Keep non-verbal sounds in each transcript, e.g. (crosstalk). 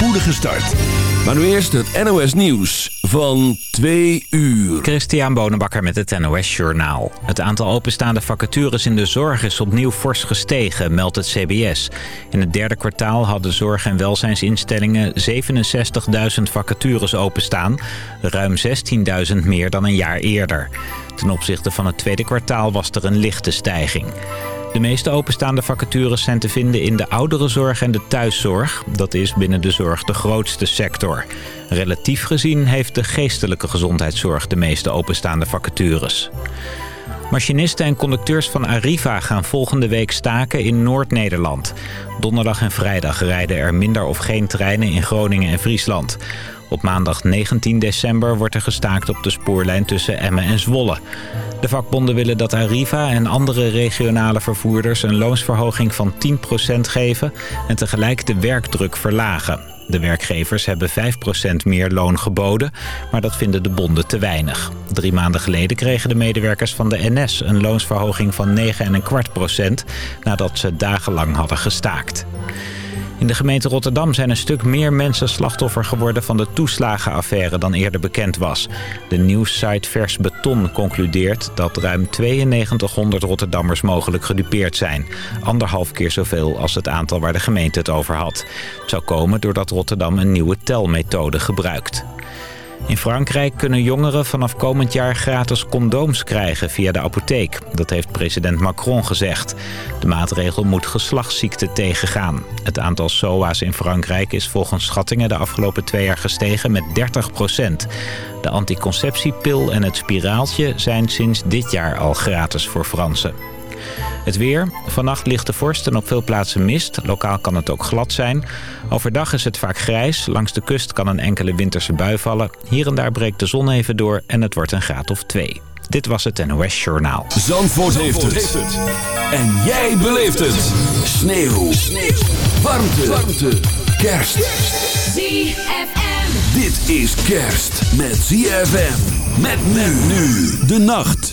spoedige start. Maar nu eerst het NOS Nieuws van 2 uur. Christian Bonenbakker met het NOS Journaal. Het aantal openstaande vacatures in de zorg is opnieuw fors gestegen, meldt het CBS. In het derde kwartaal hadden zorg- en welzijnsinstellingen 67.000 vacatures openstaan. Ruim 16.000 meer dan een jaar eerder. Ten opzichte van het tweede kwartaal was er een lichte stijging. De meeste openstaande vacatures zijn te vinden in de ouderenzorg en de thuiszorg. Dat is binnen de zorg de grootste sector. Relatief gezien heeft de geestelijke gezondheidszorg de meeste openstaande vacatures. Machinisten en conducteurs van Arriva gaan volgende week staken in Noord-Nederland. Donderdag en vrijdag rijden er minder of geen treinen in Groningen en Friesland. Op maandag 19 december wordt er gestaakt op de spoorlijn tussen Emmen en Zwolle. De vakbonden willen dat Arriva en andere regionale vervoerders een loonsverhoging van 10% geven en tegelijk de werkdruk verlagen. De werkgevers hebben 5% meer loon geboden, maar dat vinden de bonden te weinig. Drie maanden geleden kregen de medewerkers van de NS een loonsverhoging van 9,25% nadat ze dagenlang hadden gestaakt. In de gemeente Rotterdam zijn een stuk meer mensen slachtoffer geworden van de toeslagenaffaire dan eerder bekend was. De nieuwssite Vers Beton concludeert dat ruim 9200 Rotterdammers mogelijk gedupeerd zijn. Anderhalf keer zoveel als het aantal waar de gemeente het over had. Het zou komen doordat Rotterdam een nieuwe telmethode gebruikt. In Frankrijk kunnen jongeren vanaf komend jaar gratis condooms krijgen via de apotheek. Dat heeft president Macron gezegd. De maatregel moet geslachtsziekten tegengaan. Het aantal SOA's in Frankrijk is volgens schattingen de afgelopen twee jaar gestegen met 30 procent. De anticonceptiepil en het spiraaltje zijn sinds dit jaar al gratis voor Fransen. Het weer. Vannacht ligt de vorst en op veel plaatsen mist. Lokaal kan het ook glad zijn. Overdag is het vaak grijs. Langs de kust kan een enkele winterse bui vallen. Hier en daar breekt de zon even door en het wordt een graad of twee. Dit was het NOS Journaal. Zandvoort, heeft, het. En jij beleeft het. Sneeuw. Sneeuw. Warmte. Warmte. Kerst. ZFM. Dit is kerst met ZFM. Met men nu de nacht.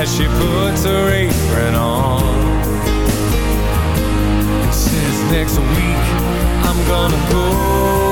as she puts her apron on says, Next week I'm gonna go.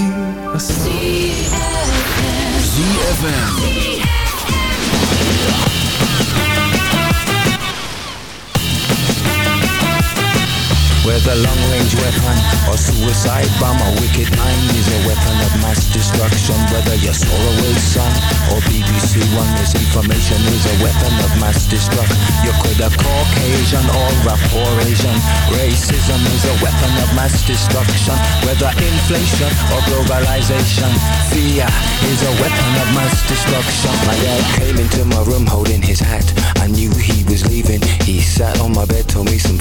of mass destruction. Whether you're Solarway Sun or BBC One, misinformation is a weapon of mass destruction. You could have Caucasian or rapport Asian. Racism is a weapon of mass destruction. Whether inflation or globalization, fear is a weapon of mass destruction. My dad came into my room holding his hat. I knew he was leaving. He sat on my bed, told me some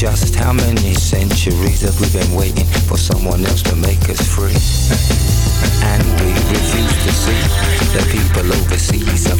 Just how many centuries have we been waiting for someone else to make us free? (laughs) And we refuse to see the people overseas suffer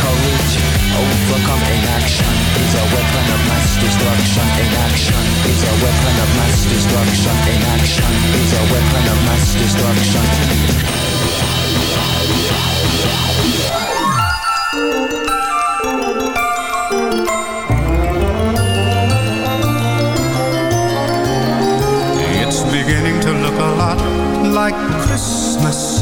courage. Overcome inaction is a weapon of mass destruction. Inaction is a weapon of mass destruction. Inaction is a weapon of mass destruction. It's beginning to look a lot like Christmas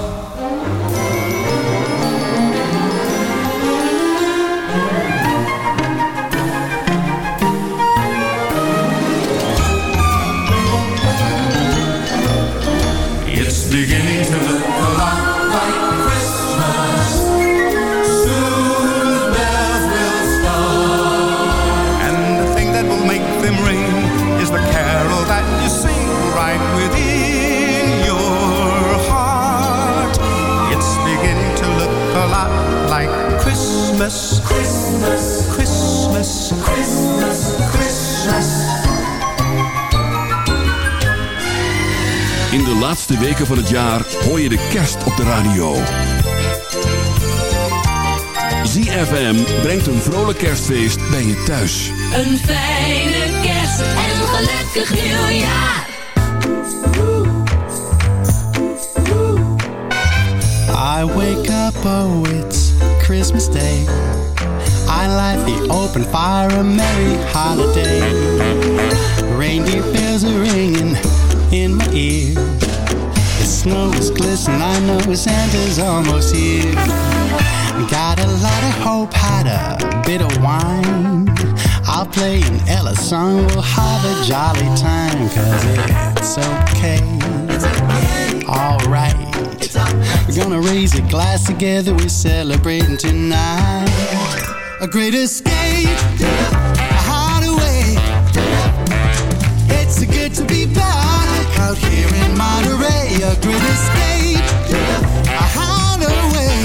Christmas. Christmas. Christmas. Christmas. Christmas. In de laatste weken van het jaar hoor je de kerst op de radio. ZFM brengt een vrolijk kerstfeest bij je thuis. Een fijne kerst en een gelukkig nieuwjaar. I wake up, it's Christmas Day. I light the open fire, a merry holiday. Reindeer bells are ringing in my ear. The snow is glistening, I know Santa's almost here. Got a lot of hope, had a bit of wine. I'll play an Ella song. We'll have a jolly time, cause it's okay. Alright. We're gonna raise a glass together. We're celebrating tonight. A great escape, a hideaway. It's good to be back out here in Monterey. A great escape, a hideaway.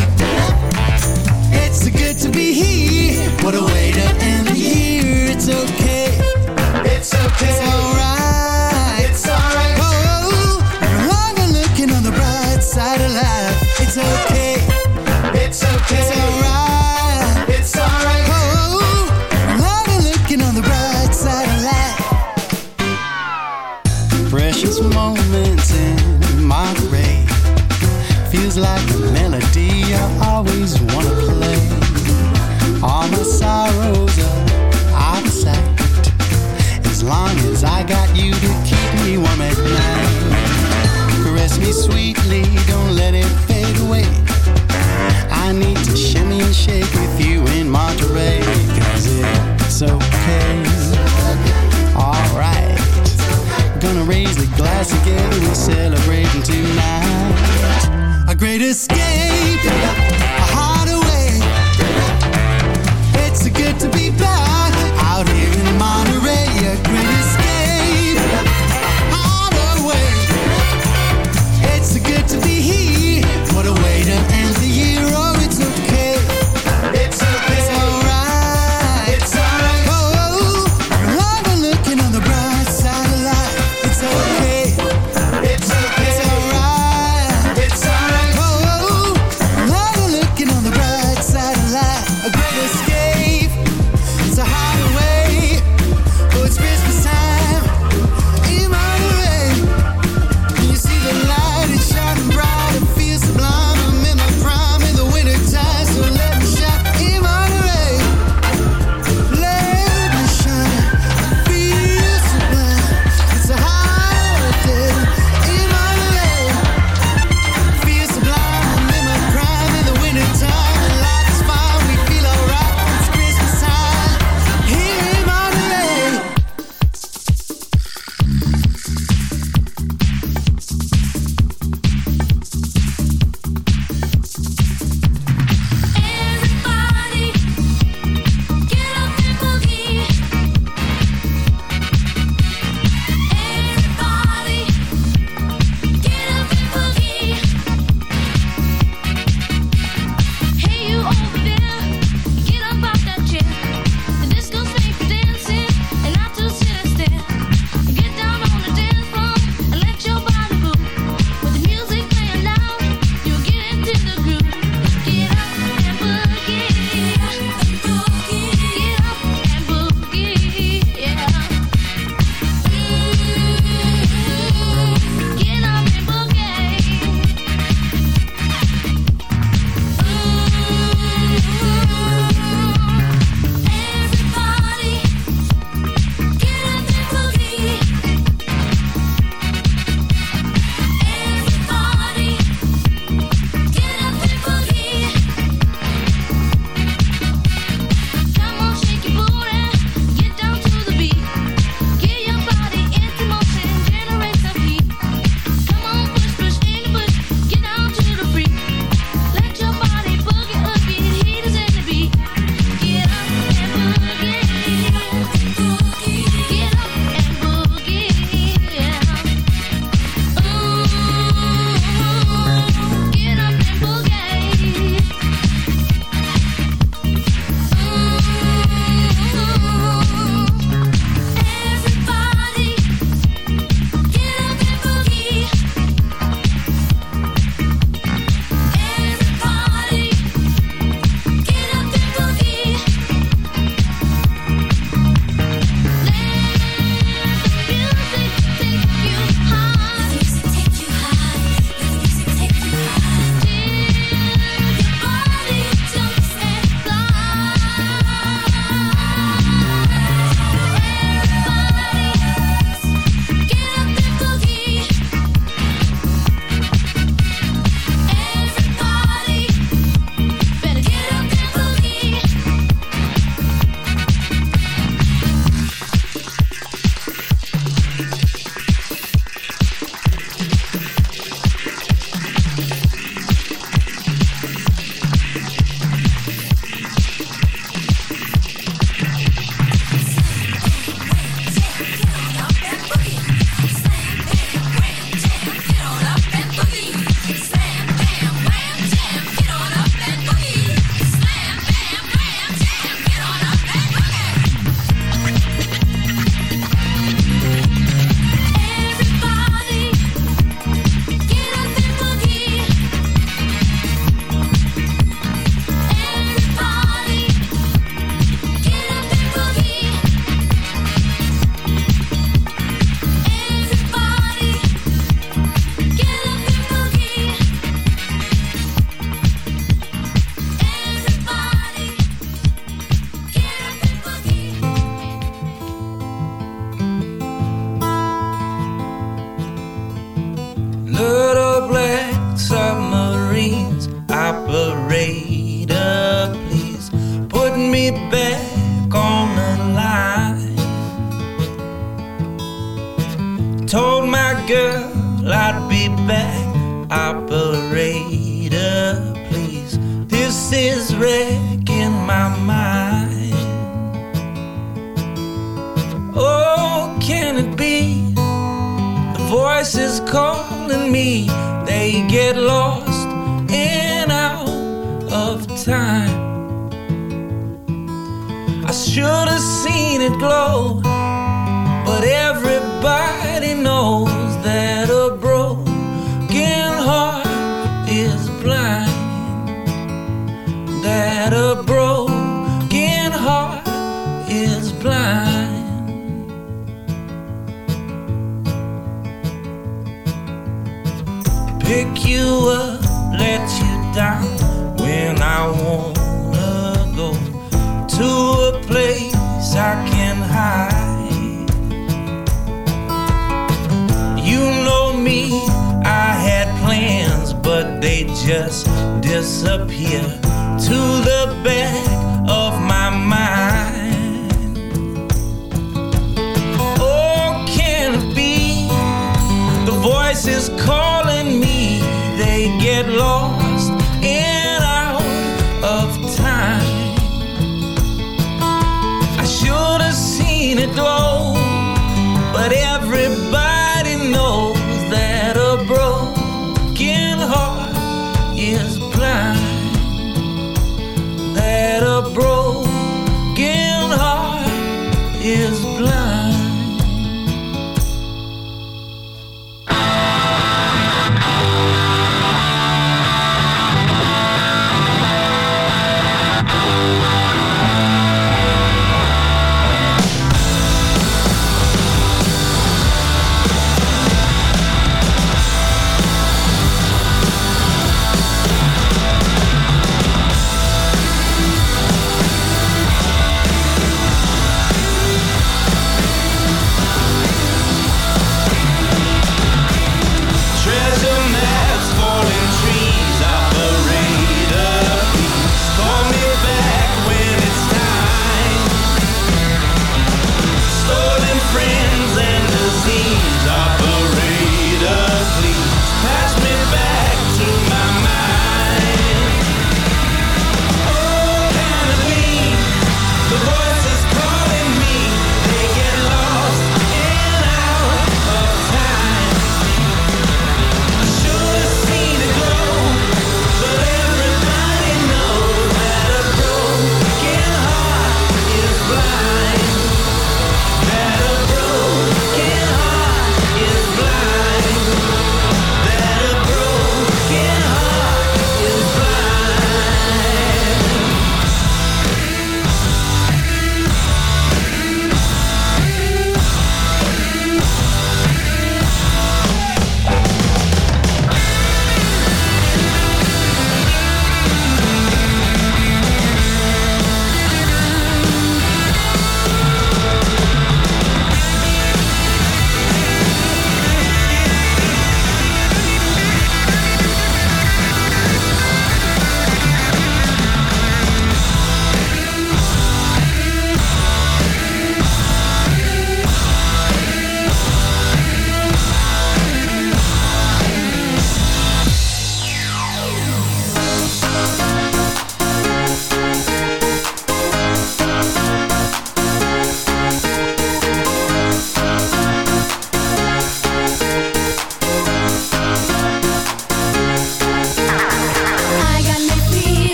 It's good to be here. What a way to end the year. It's okay. It's okay. It's alright. Just disappear to the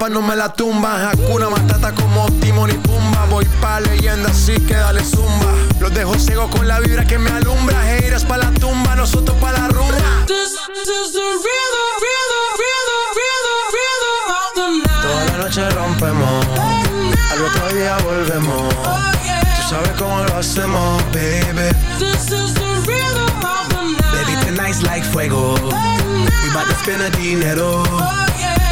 paz no me la tumba. Hakuna Matata como Timon y Pumba. Voy pa' leyenda así que dale zumba. Los dejo ciego con la vibra que me alumbra. Heiras pa' la tumba, nosotros pa' la rumba. This is the rhythm, rhythm, rhythm, rhythm, rhythm of the night. Toda la noche rompemos, al otro día volvemos. Tú sabes cómo lo hacemos, baby. This is the rhythm of the night. Baby, tonight's like fuego. We bout to spend a dinero.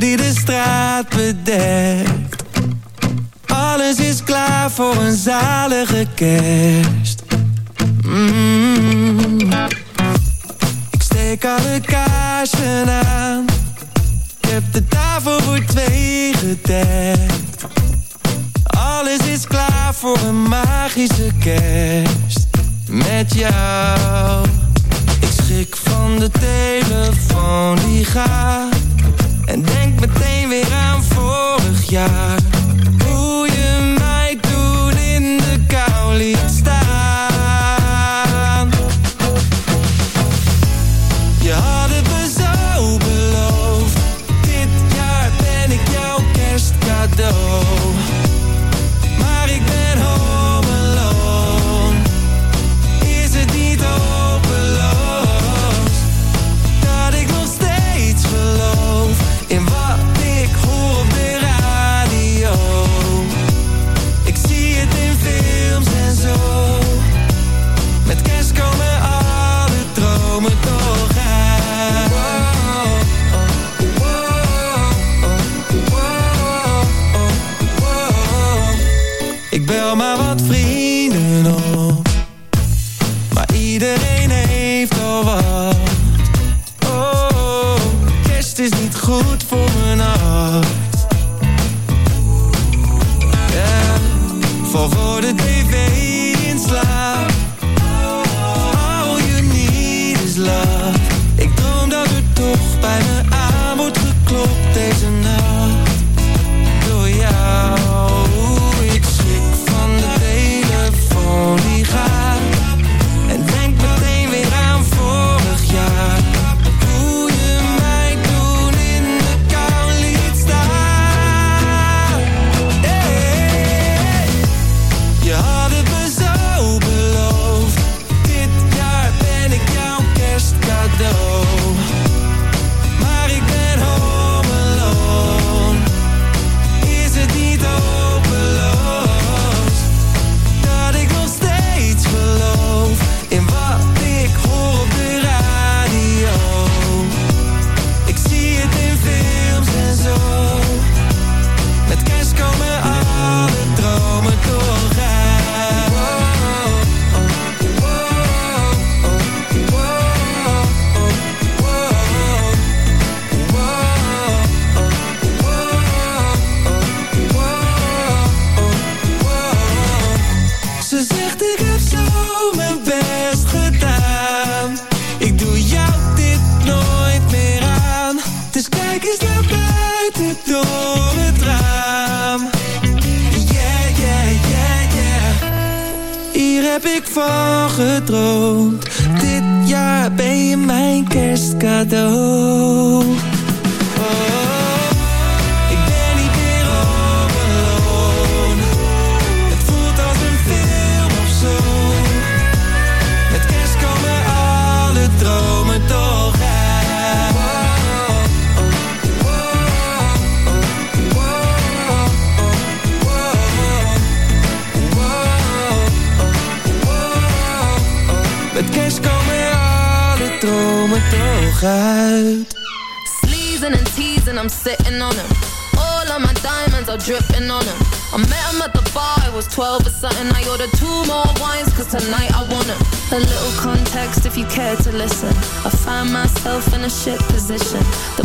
die de straat bedekt. Alles is klaar voor een zalige kerst. Mm. Ik steek alle kaarsen aan. Ik heb de tafel voor twee gedekt. Alles is klaar voor een magische kerst. Met jou. Ik schrik van de telefoon die gaat. En denk meteen weer aan vorig jaar. Hoe je mij toen in de kou liet staan. Je had het listen. I find myself in a shit position. The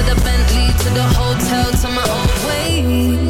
to the Bentley, to the hotel, to my own way.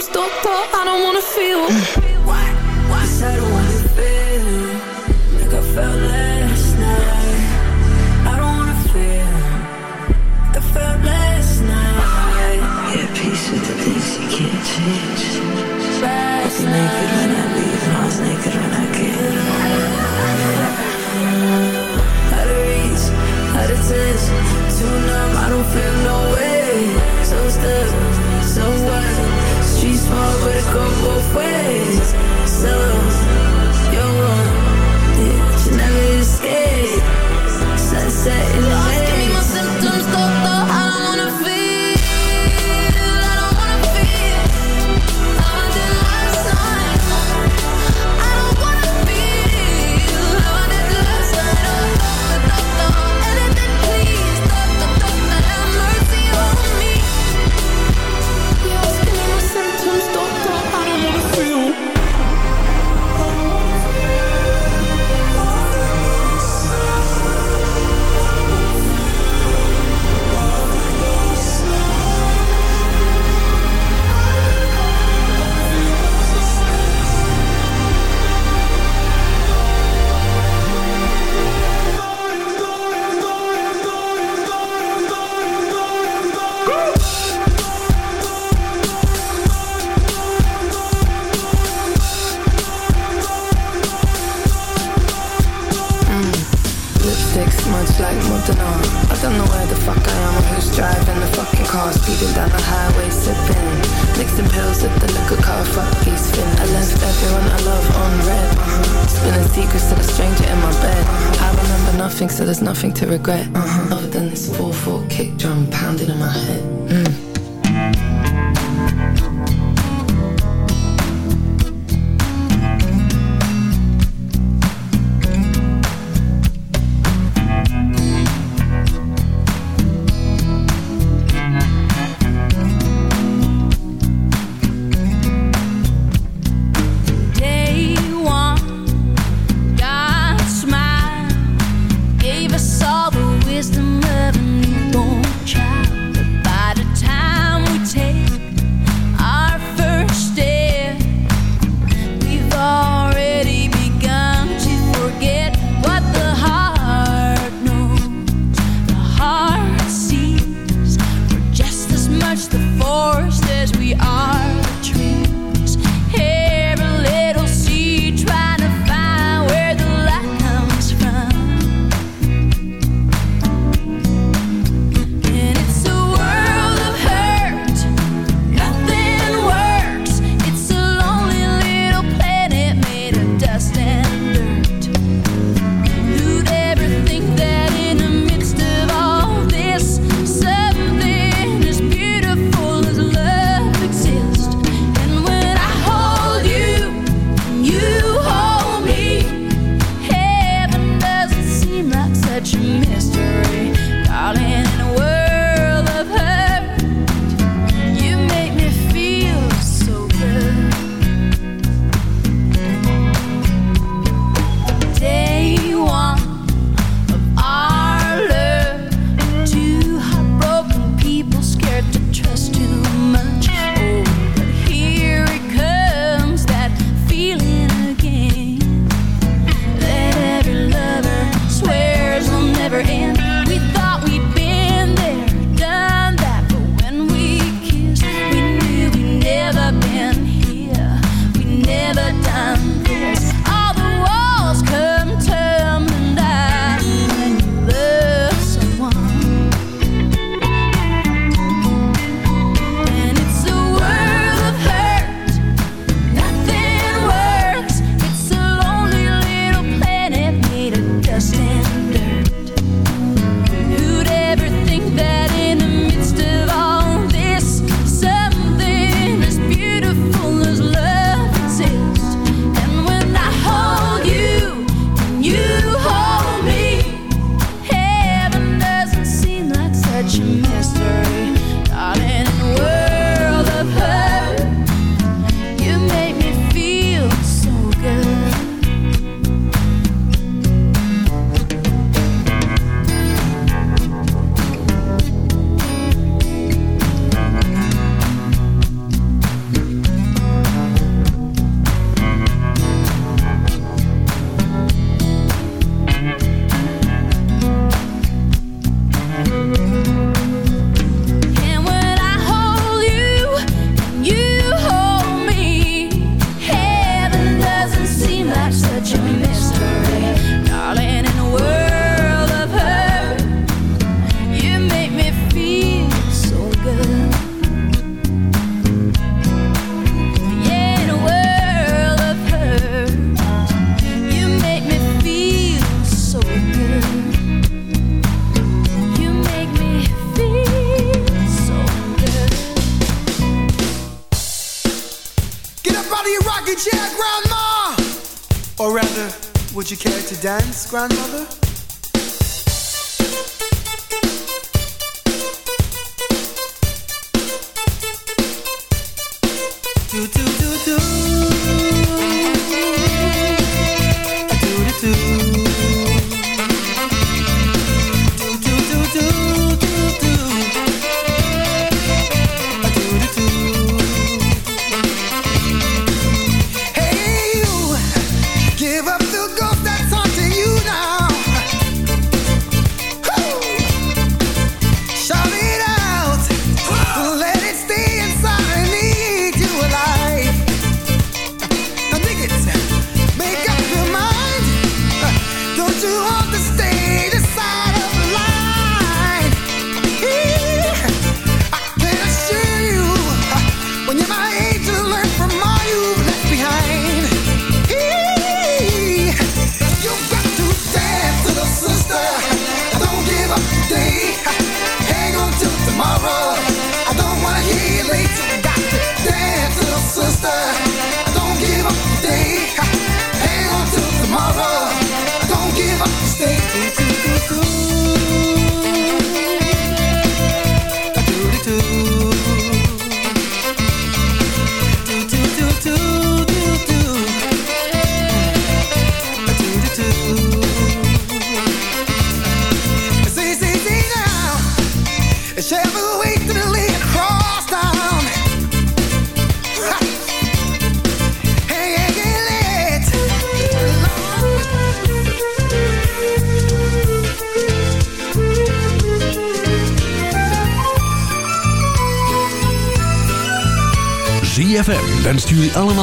Symptoms, doctor. I don't wanna feel.